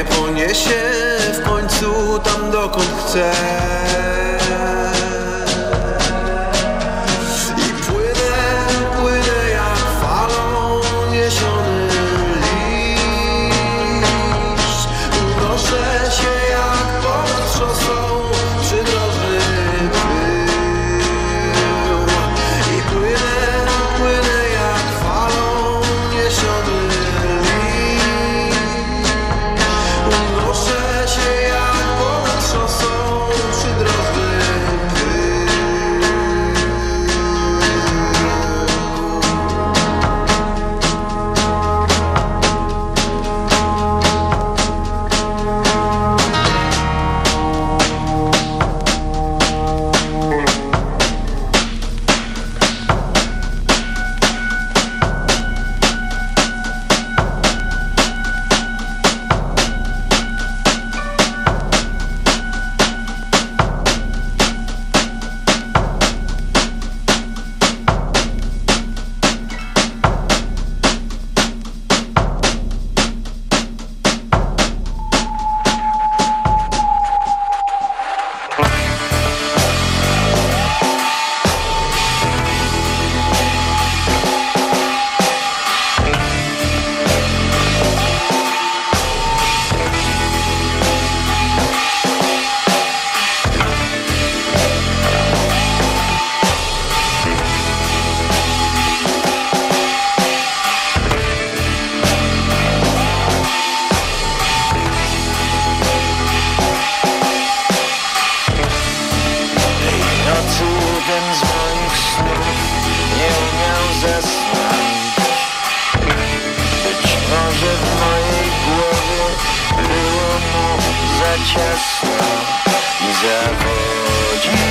mnie poniesie w końcu tam dokąd chcę ciasno i zawodził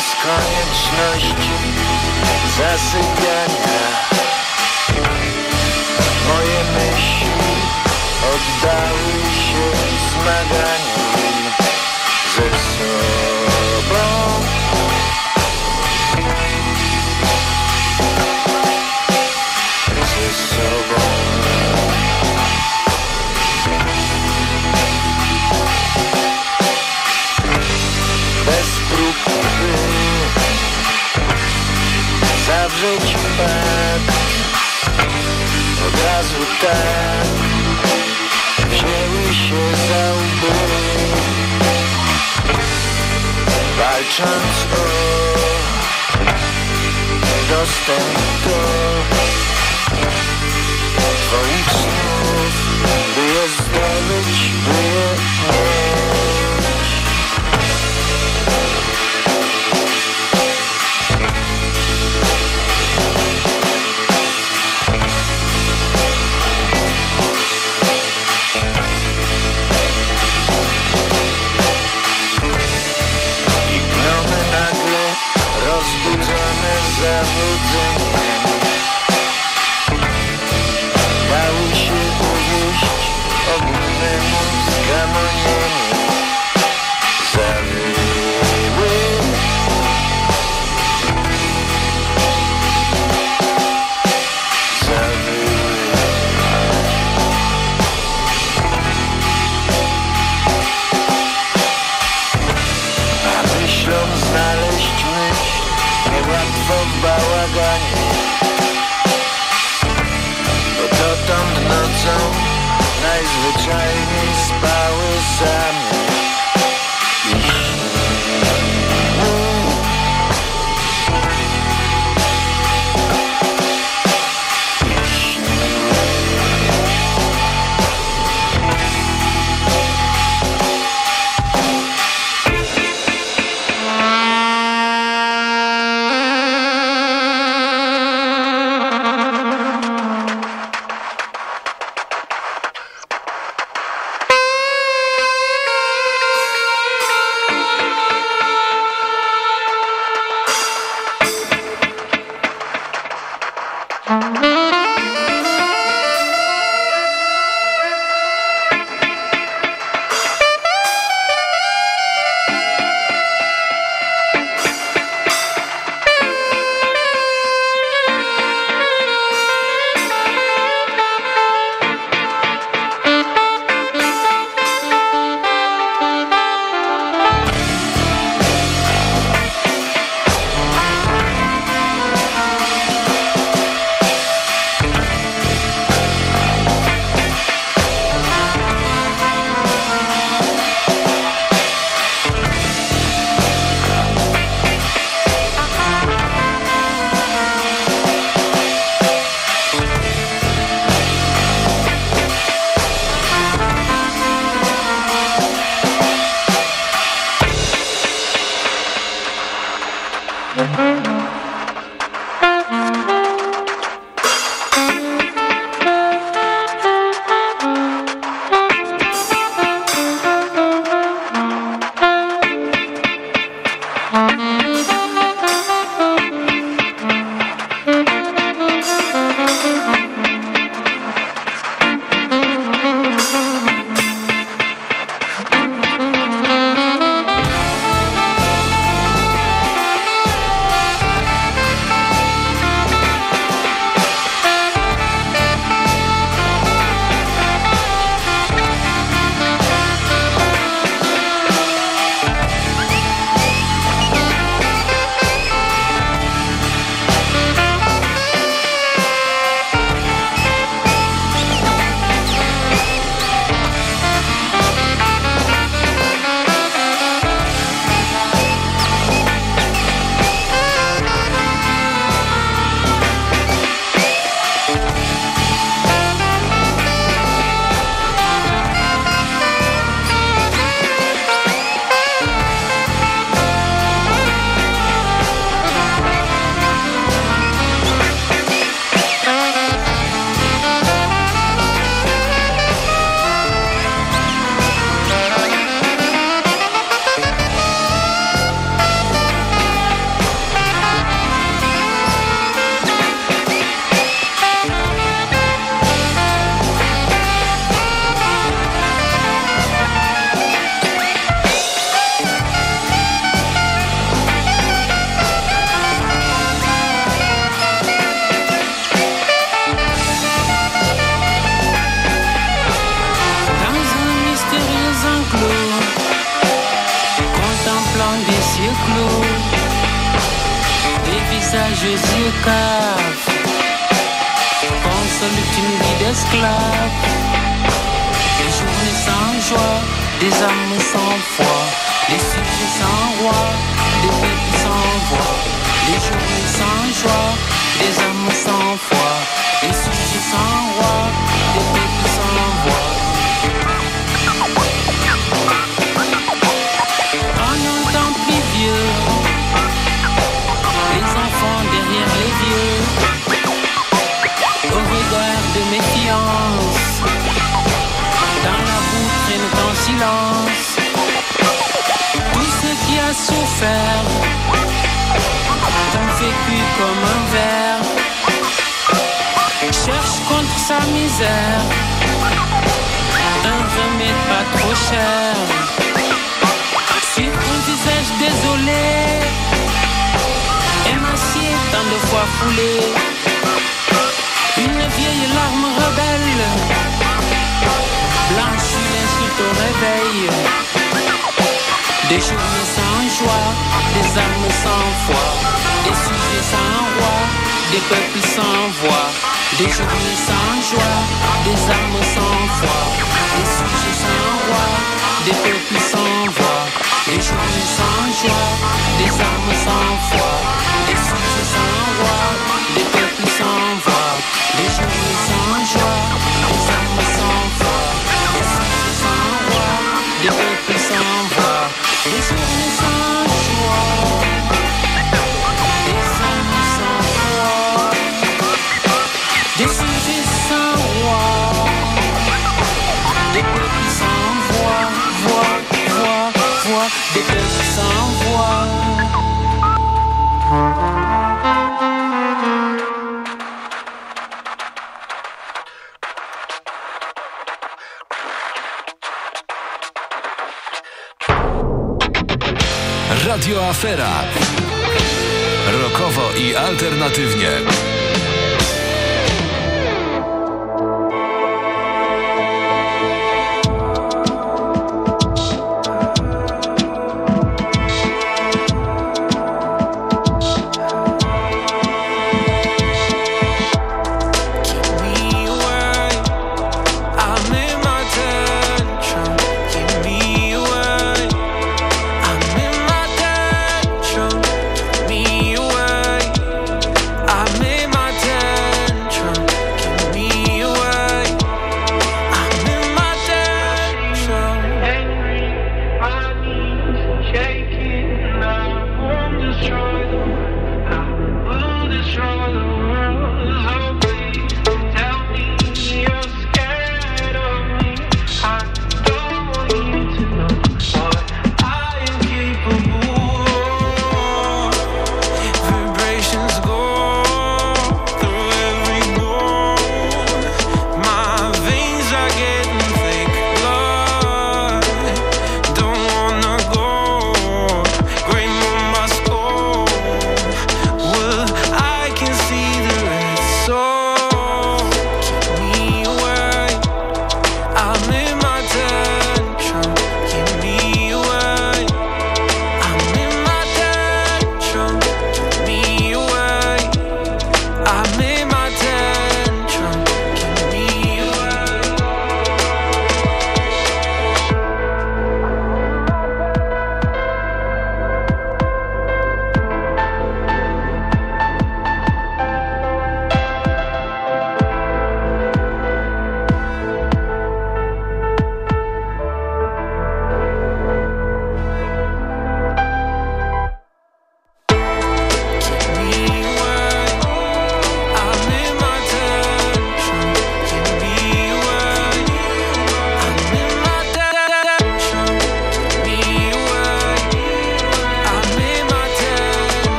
z konieczności zasypiania. Moje myśli oddały się zmaganiu ze sobą. Ze sobą. bez próby zawrzeć pakt od razu tak wzięły się za łby walcząc o dostęp do twoich snów by je zdobyć, by je mieć everything Chinese spy was Les amours sans foi, les sujets sans roi, les vies sans voix, les journées sans joie. souffert d'un vécu comme un verre. Cherche contre sa misère un remède pas trop cher. Si ton visage désolé est massé tant de fois foulé, une vieille larme rebelle blanche une au réveil. Des journées sans des amours sans foi, des sujets sans roi, des peuples sans voix, des journées sans joie, des amours sans foi, des sujets sans roi, des peuples sans voix, des journées sans joie, des amours sans foi. sans voix. Radio Afera. Rokowo i alternatywnie.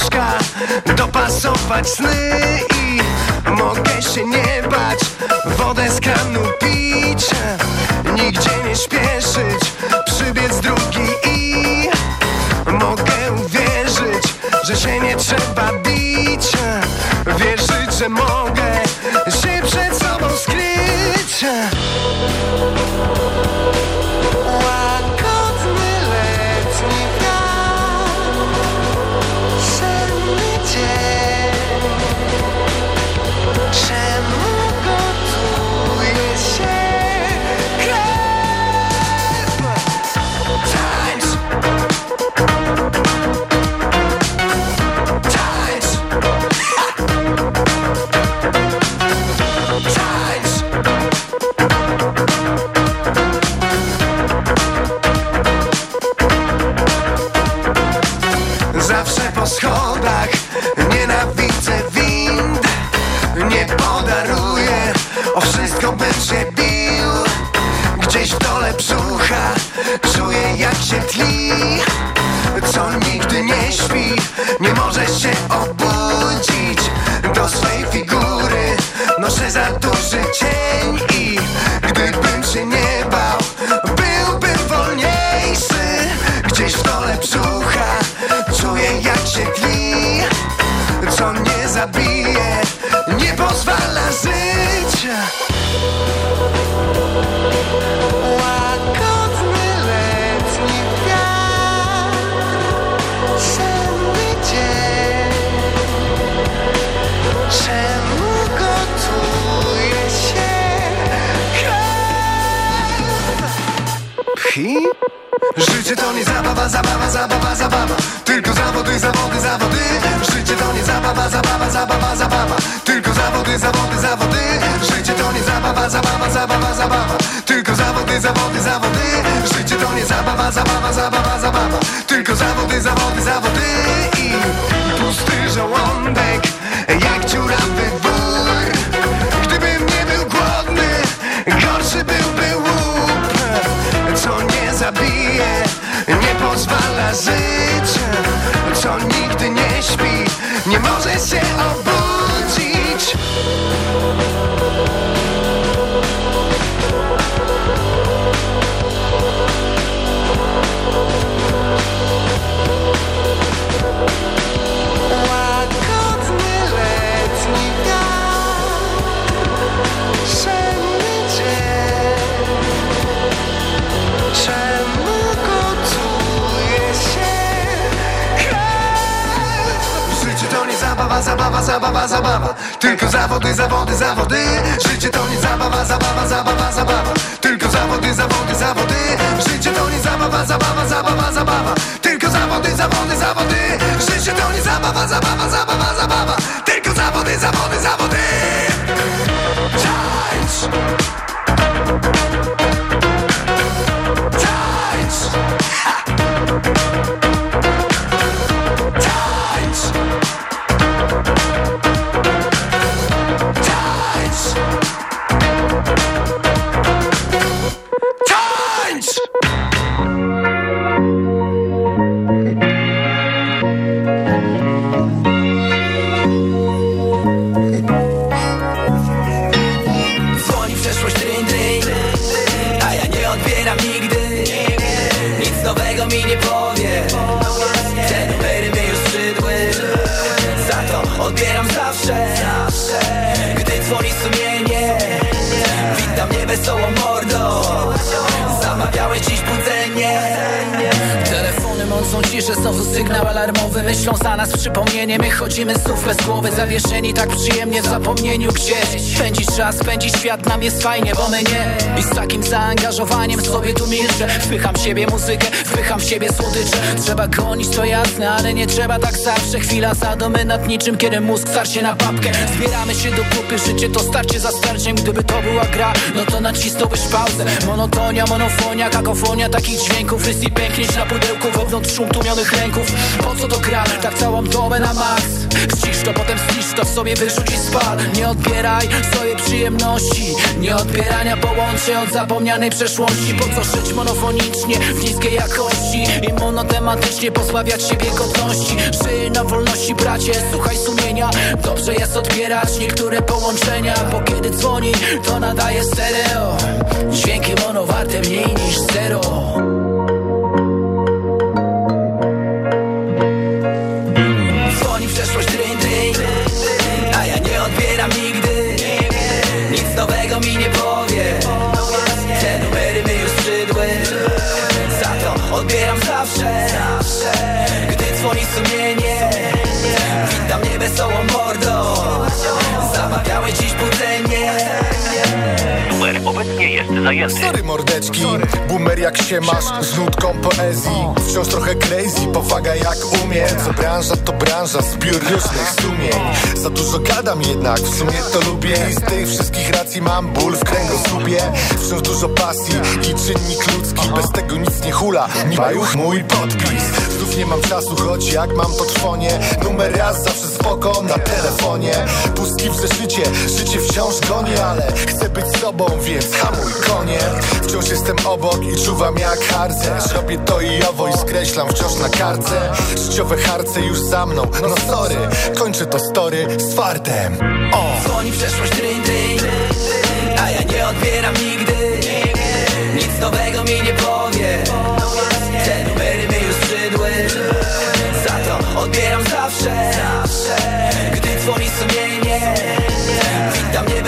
Łóżka Dopasować sny I mogę się nie bać. Wodę z kranu pić Nigdzie nie śpieszyć Przybiec drugi i Mogę uwierzyć, że się nie trzeba bić. Wierzyć, że mogę się przed sobą skryć Życie to nie zabawa, zabawa, zabawa, zabawa. Tylko zawody, zawody, zawody. Życie to nie zabawa, zabawa, zabawa, zabawa. Tylko zawody, zawody, zawody. Życie to nie zabawa, zabawa, zabawa, zabawa. Tylko zawody, zawody, zawody. Życie to nie zabawa, zabawa, zabawa, zabawa. Tylko zawody, zawody, zawody. I pusty żołądek Jak dziurawy wór. Gdybym nie był głodny Gorszy byłby Nie pozwala żyć Co nigdy nie śpi. Nie może się obudzić zabawa, zabawa, zabawa, zabawa. Tylko zawody, zawody, zawody. Życie to nie zabawa, zabawa, zabawa, zabawa. Tylko zawody, zawody, zawody. Życie to nie zabawa, zabawa, zabawa, zabawa. Tylko zawody, zawody, zawody. Życie to nie zabawa, zabawa, zabawa, zabawa. Tylko zawody, zawody, zawody. Tańcz! Tańcz! Ha! Ciszę, znowu sygnał alarmowy Myślą za nas przypomnienie, my chodzimy znów bez głowy Zawieszeni tak przyjemnie w zapomnieniu gdzieś. Pędzić czas, pędzić świat, nam jest fajnie, bo my nie. I z takim zaangażowaniem sobie tu milczę. Wpycham siebie muzykę, wpycham siebie słodycze. Trzeba gonić, to jasne, ale nie trzeba tak zawsze. Chwila zadomy nad niczym, kiedy mózg starcie na papkę. Zbieramy się do kupy, życie to starcie za starciem. Gdyby to była gra, no to nacisnąłbyś pauzę. Monotonia, monofonia, kakofonia takich dźwięków. Rys i pęknieć na pudełku wewnątrz szum Po co to gra? Tak całą dobę na max. Ścisz to, potem ścisz to, w sobie wyrzuć i spal. Nie odbieraj sobie przyjemności. Nie odbierania połączeń od zapomnianej przeszłości. Po co żyć monofonicznie w niskiej jakości? I monotematycznie pozbawiać siebie godności Żyj na wolności bracie, słuchaj sumienia. Dobrze jest odbierać niektóre połączenia Bo kiedy dzwoni, to nadaje stereo. Dźwięki mono warte mniej niż zero Witam nie wesołą zajęty. Sorry mordeczki, boomer jak się masz Z nutką poezji, wciąż trochę crazy Powaga jak umie, co branża to branża Zbiór różnych sumień. Za dużo gadam jednak, w sumie to lubię. I z tych wszystkich racji mam ból w kręgosłupie. Wciąż dużo pasji i czynnik ludzki. Bez tego nic nie hula, nie ma już mój podpis. Znów nie mam czasu, choć jak mam to trwonie. Numer raz zawsze spoko na telefonie. Pustki w zeszycie, życie wciąż gonię Ale chcę być sobą, więc hamuj Wciąż jestem obok i czuwam jak harcerz Robię to i owo i skreślam wciąż na kartce. Życiowe harce już za mną, no sorry Kończę to story z fartem. O! Dzwoni przeszłość dryń, dryń A ja nie odbieram nigdy. Nic nowego mi nie powie. Te numery my już skrzydły Za to odbieram zawsze. Gdy dzwoni sumienie Witam nie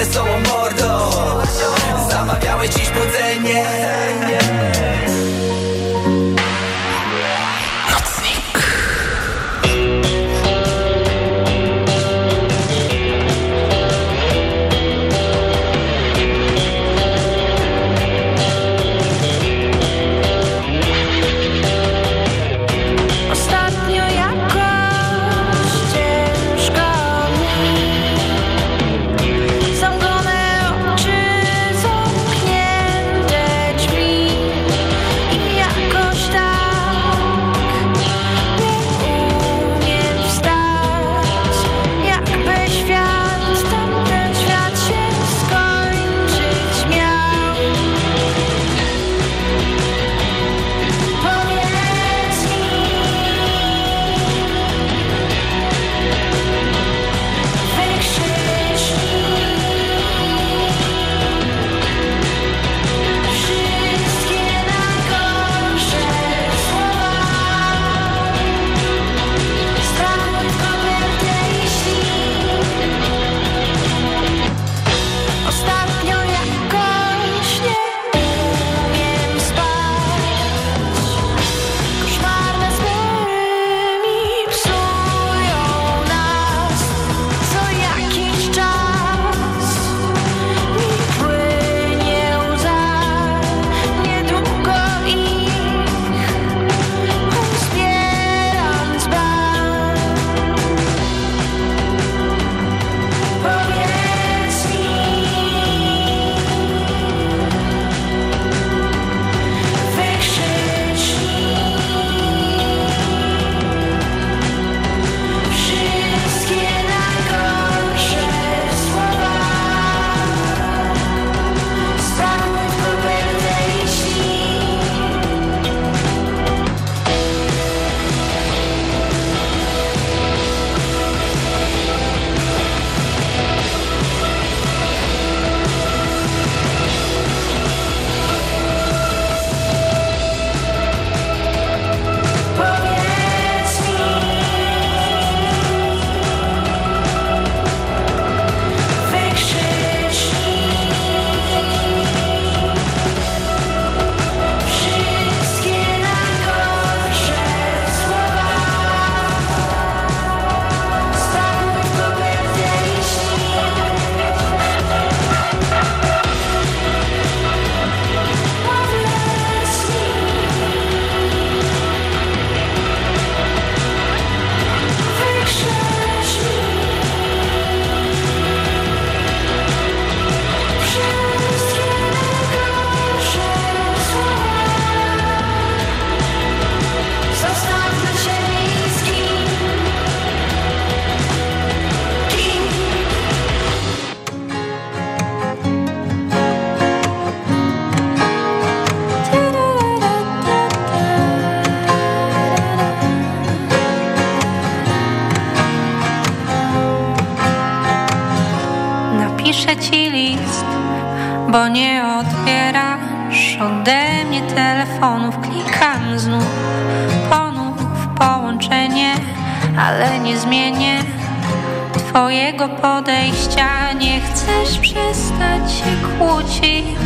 swojego podejścia. Nie chcesz przestać się kłócić.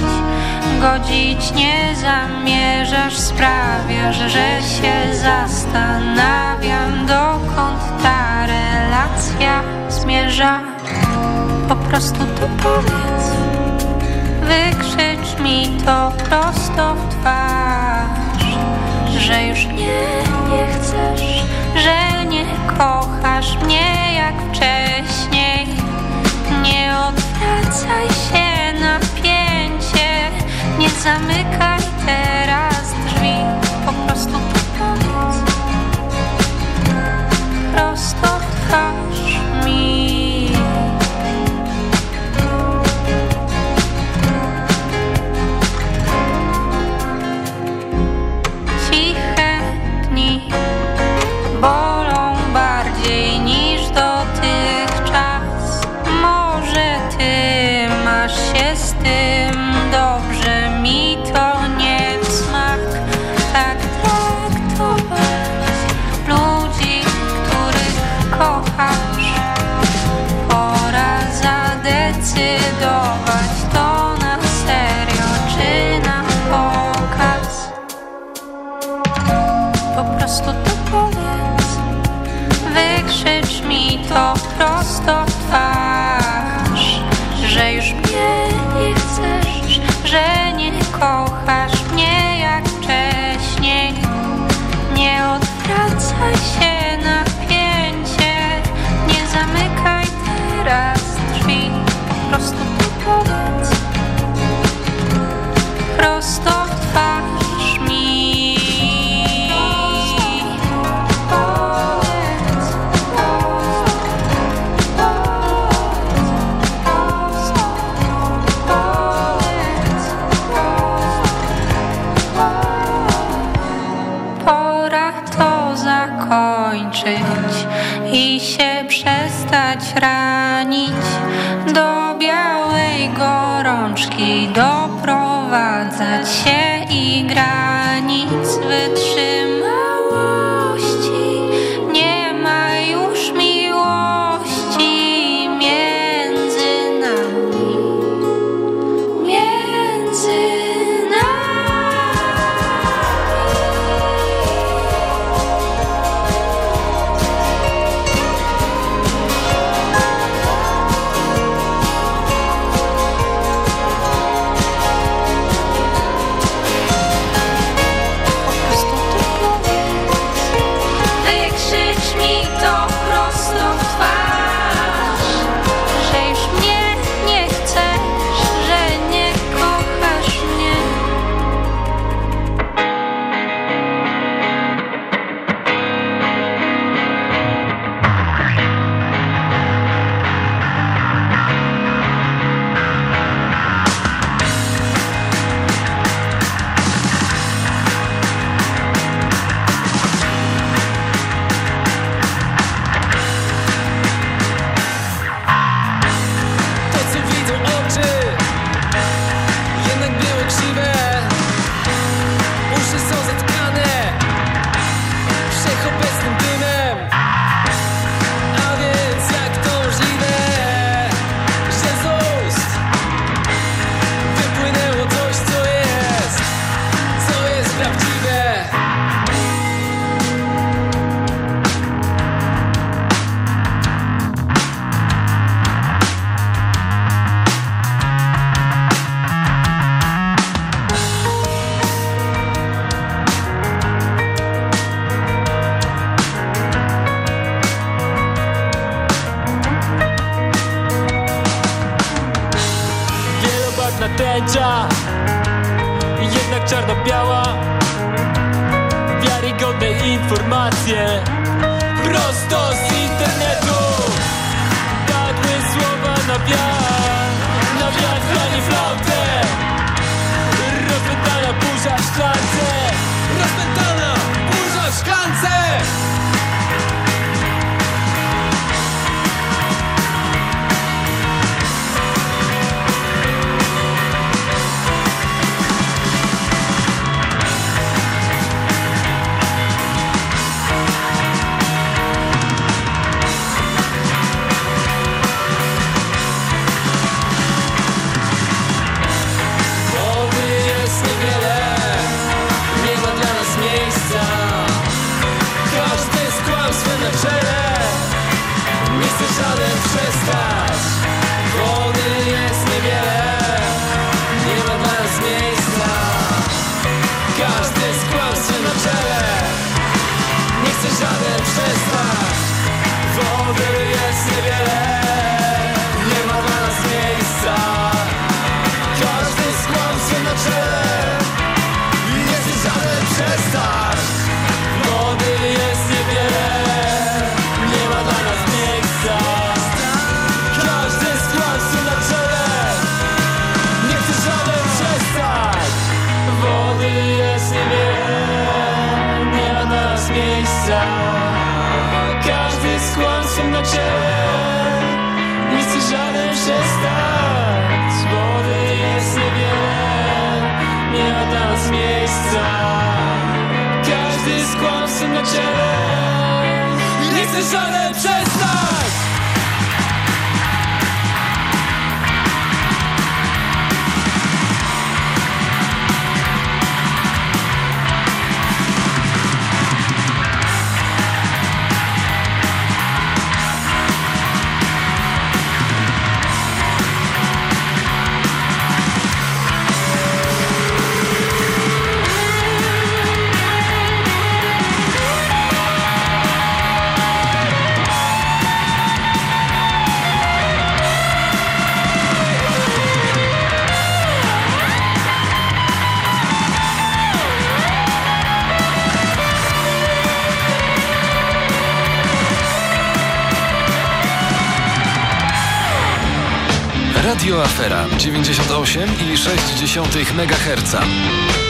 Godzić nie zamierzasz. Sprawiasz, że się zastanawiam Dokąd ta relacja zmierza. Po prostu to powiedz. Wykrzycz mi to prosto w twarz Że już nie, nie chcesz Że nie kochasz mnie. Zwracaj się napięcie, nie zamykaj teraz. Radio Afera 98,6 MHz.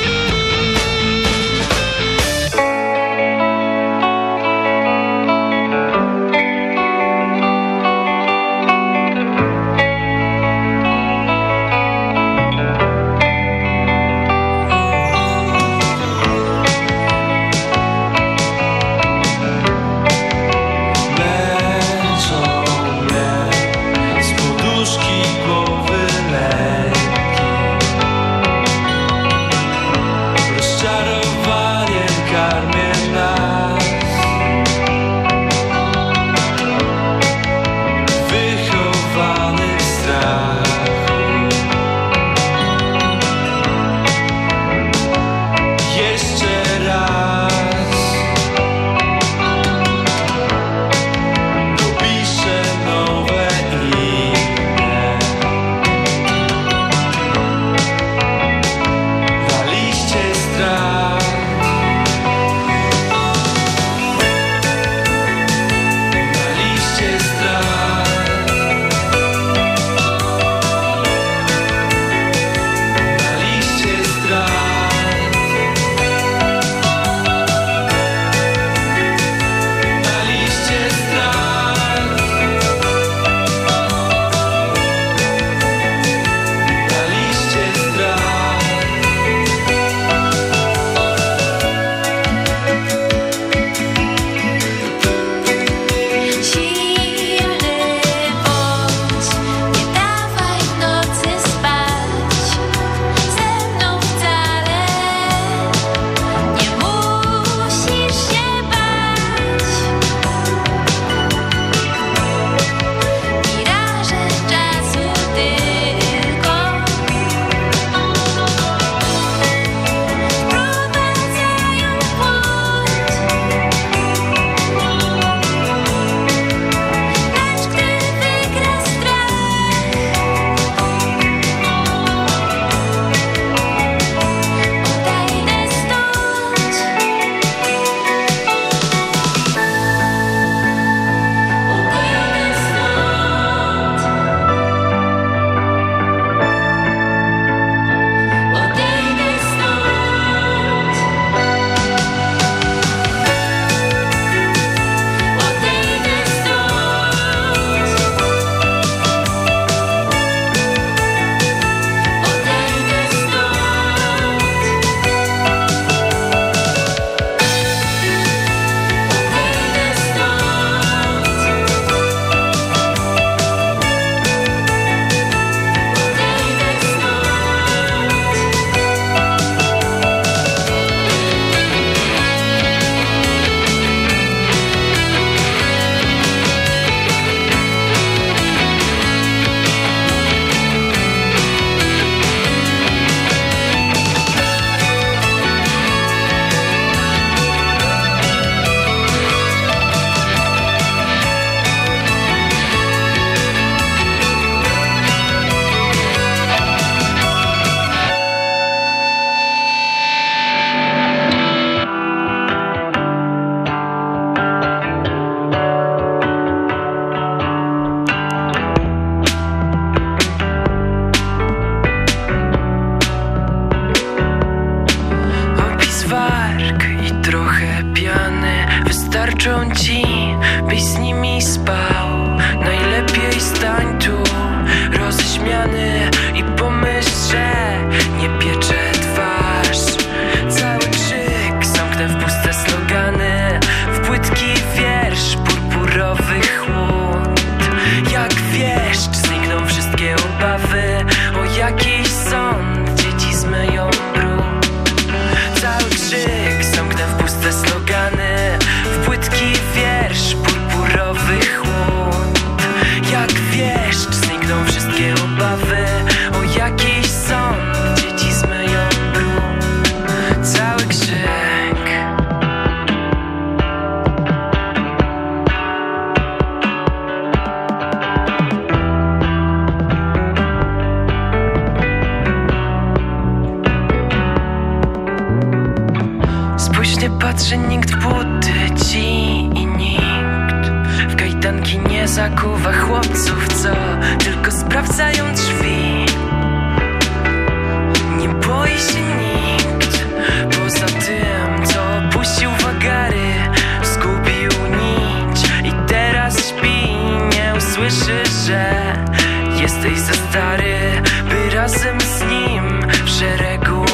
jesteś za stary, by razem z nim w szeregu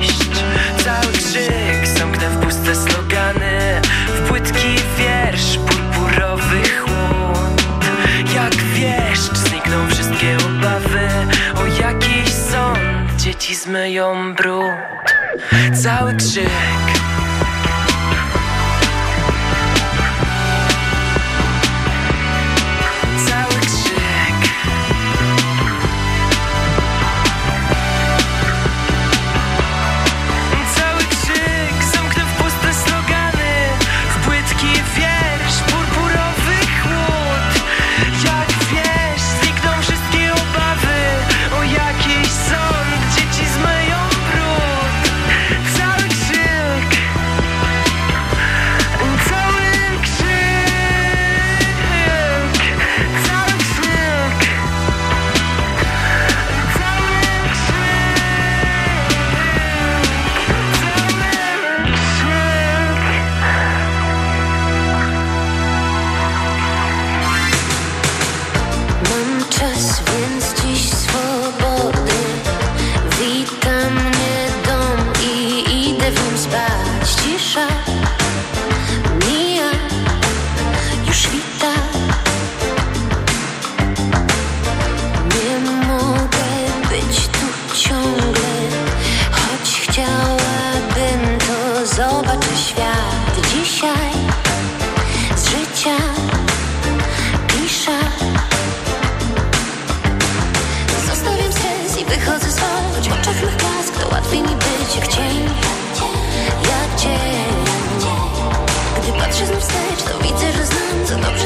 iść Cały krzyk zamknę w puste slogany W płytki wiersz purpurowych chłód. Jak wieszcz znikną wszystkie obawy O jakiś sąd dzieci zmyją brud Cały krzyk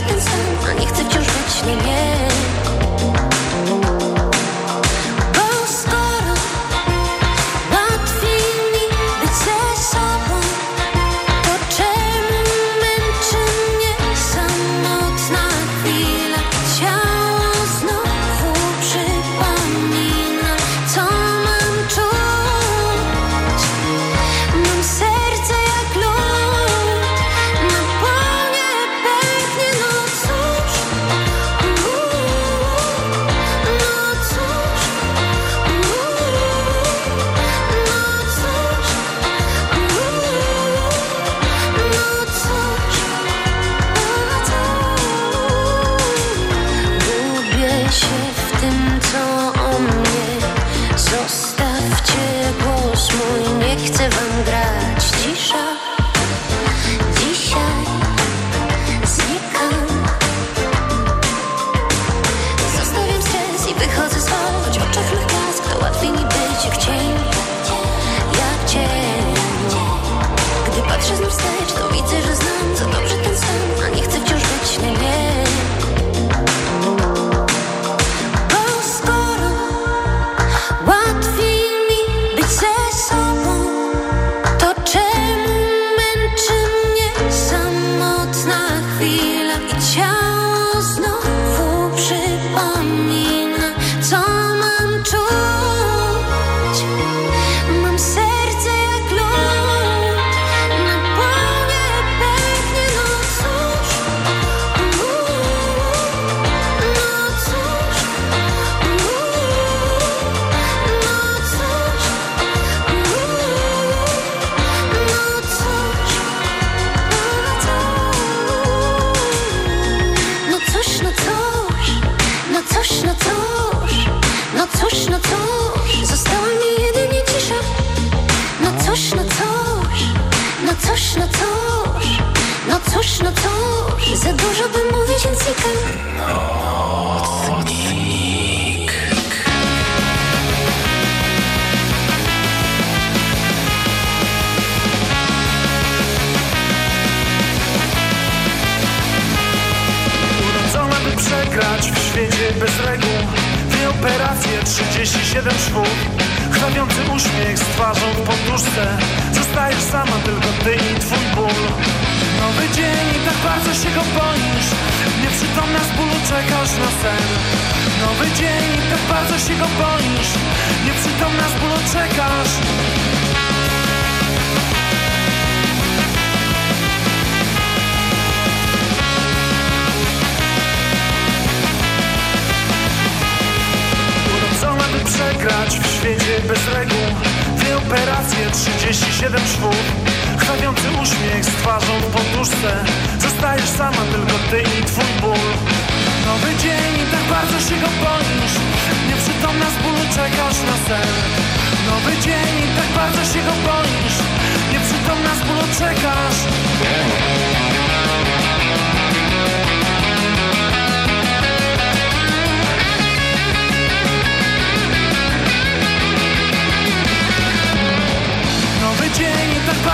ten sam, a nie chcę wciąż być niemieckim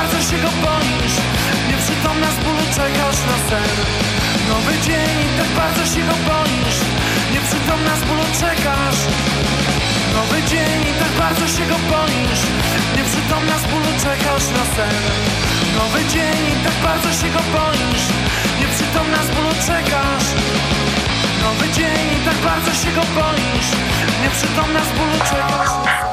bardzo się go boisz. Nieprzytomna z bólu czekasz na sen. Nowy dzień tak bardzo się go boisz. Nieprzytomna z bólu czekasz. Nowy dzień tak bardzo się go boisz. Nieprzytomna z bólu czekasz na sen. Nowy dzień tak bardzo się go boisz. Nieprzytomna z bólu czekasz. Nowy dzień tak bardzo się go boisz. Nieprzytomna z bólu czekasz.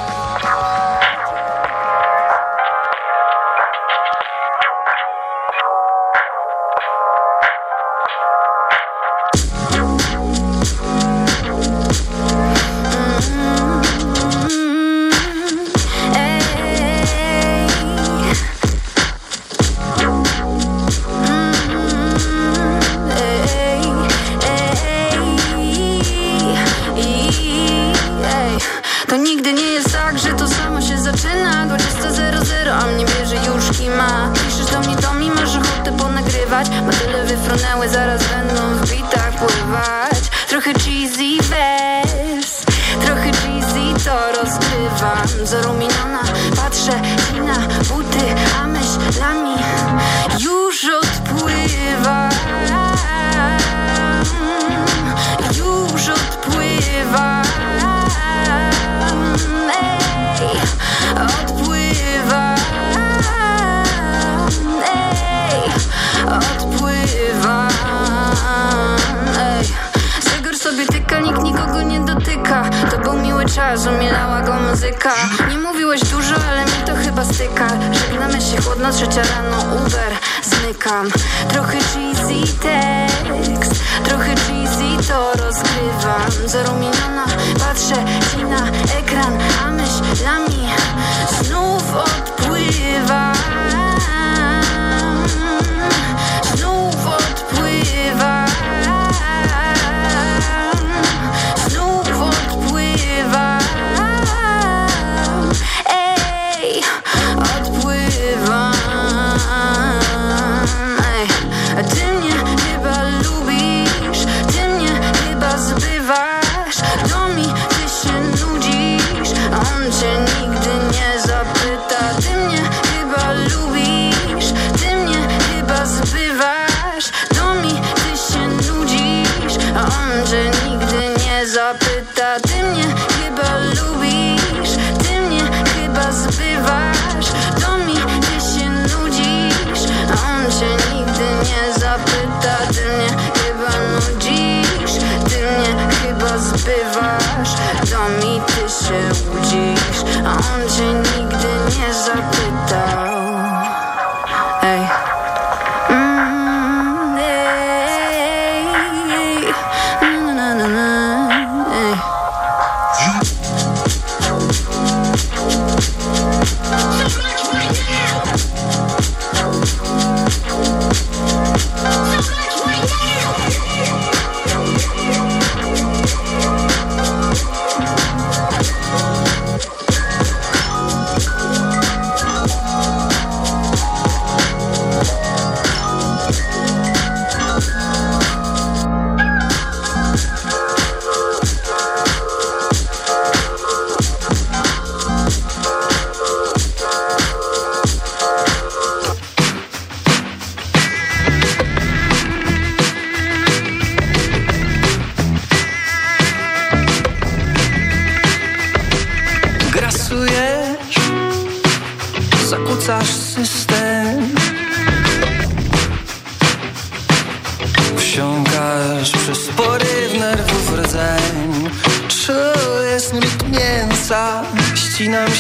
jestem zarumieniona Patrzę ci na ekran, a myślami znów odpływa.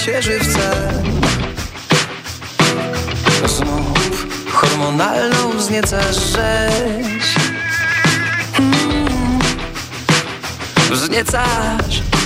się żywce. Znów hormonalną wzniecasz. Rzeź mm. Wzniecasz.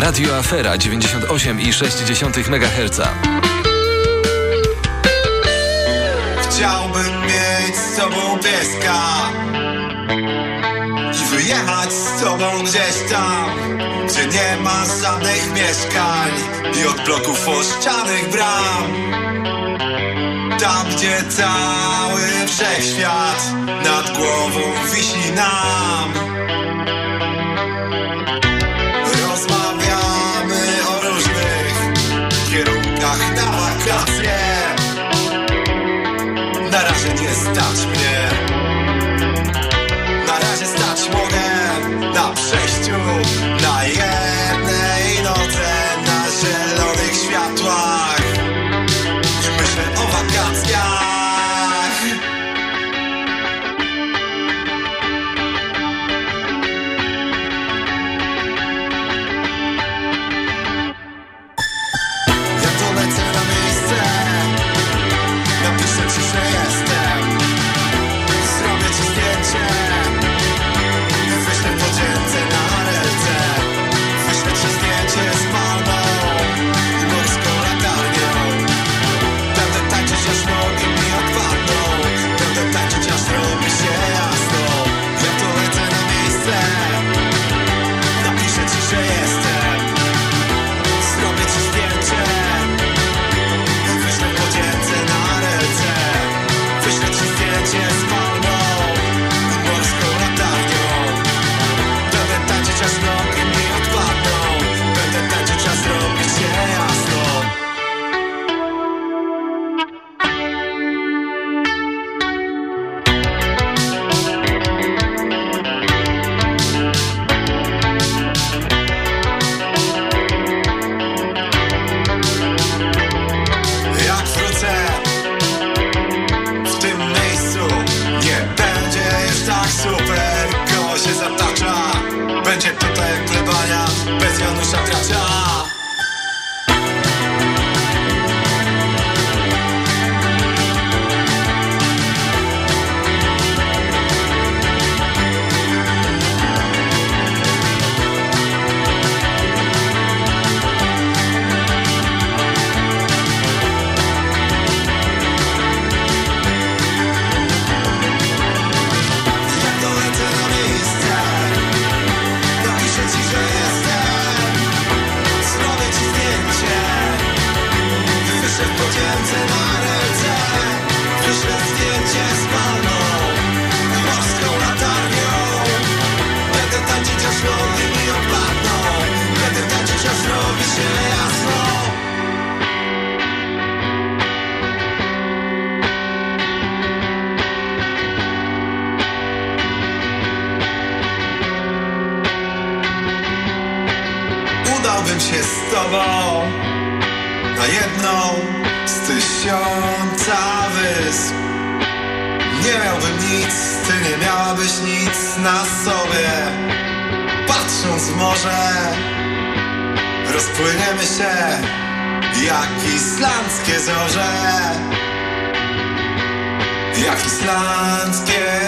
Radio Afera 98,6 MHz. Chciałbym mieć z sobą pieska i wyjechać z tobą gdzieś tam, gdzie nie ma żadnych mieszkań i od bloków ościanych bram. Tam, gdzie cały wszechświat nad głową wisi nam.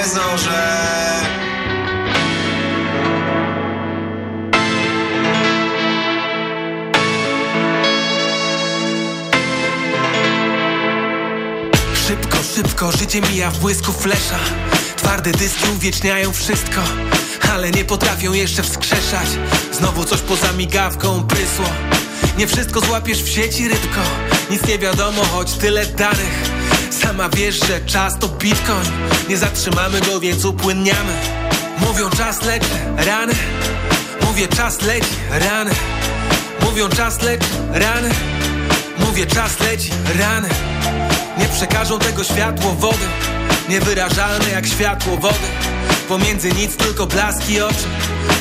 Zorze Szybko, szybko, życie mija w błysku flesza. Twarde dyski uwieczniają wszystko Ale nie potrafią jeszcze wskrzeszać. Znowu coś poza migawką prysło Nie wszystko złapiesz w sieci rybko. Nic nie wiadomo, choć tyle danych Sama wiesz, że czas to bitcoin. Nie zatrzymamy go, więc upłynniamy. Mówią czas leci, rany. Mówię czas leci, rany. Mówią czas leci, rany. Mówię czas leci, rany. Nie przekażą tego światło wody. Niewyrażalne jak światło wody. Pomiędzy nic tylko blaski oczu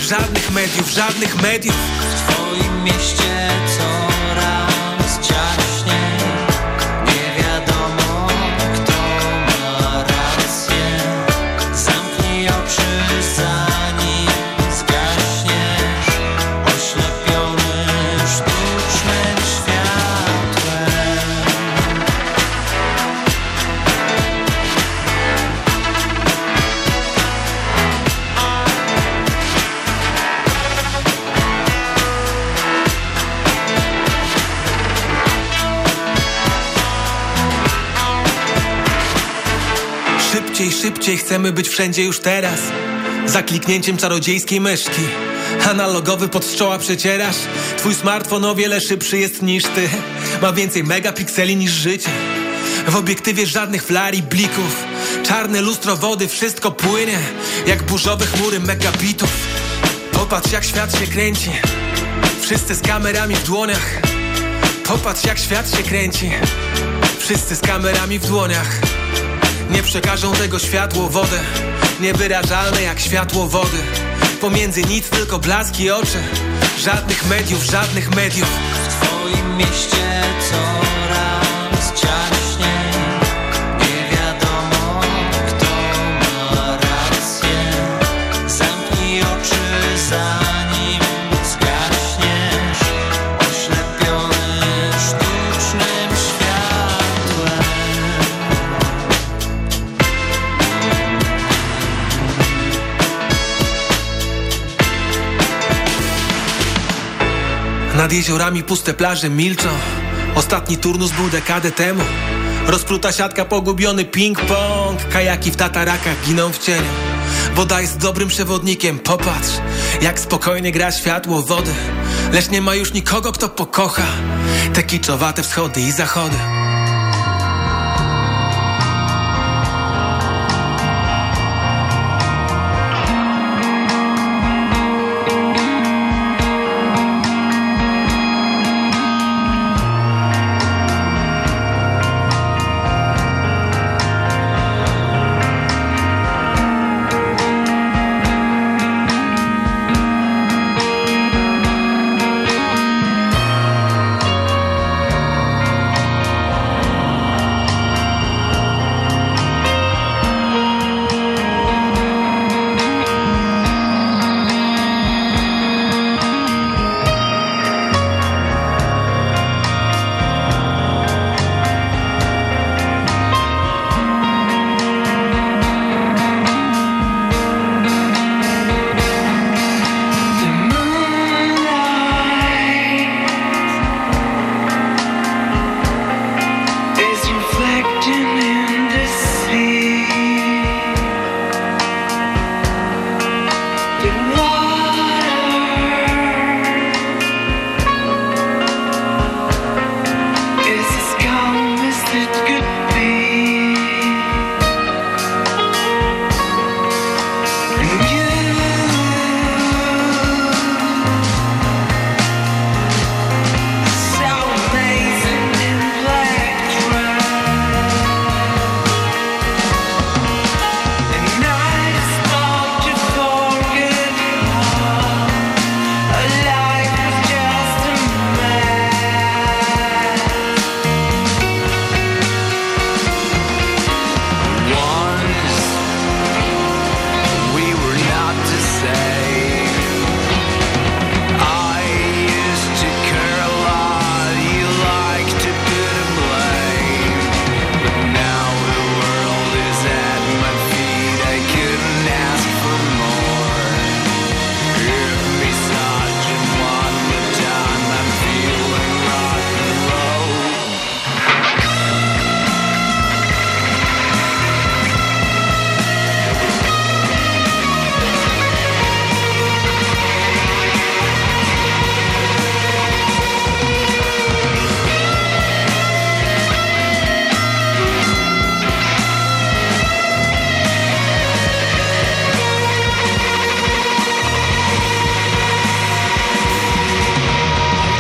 Żadnych mediów, żadnych mediów. W twoim mieście coraz Szybciej, chcemy być wszędzie już teraz. Za kliknięciem czarodziejskiej myszki. Analogowy pod przecierasz. Twój smartfon o wiele szybszy jest niż ty. Ma więcej megapikseli niż życie. W obiektywie żadnych flar blików. Czarne lustro wody, wszystko płynie. Jak burzowe chmury megabitów. Popatrz jak świat się kręci. Wszyscy z kamerami w dłoniach. Popatrz jak świat się kręci. Wszyscy z kamerami w dłoniach nie przekażą tego światło wodę Niewyrażalne jak światło wody. Pomiędzy nic tylko blaski oczy Żadnych mediów, żadnych mediów. W twoim mieście coraz ciaśniej Nad jeziorami puste plaże milczą. Ostatni turnus był dekadę temu. Rozpruta siatka, pogubiony ping-pong. Kajaki w tatarakach giną w cieniu. Woda jest dobrym przewodnikiem, popatrz Jak spokojnie gra światło wody Lecz nie ma już nikogo, kto pokocha Te kiczowate wschody i zachody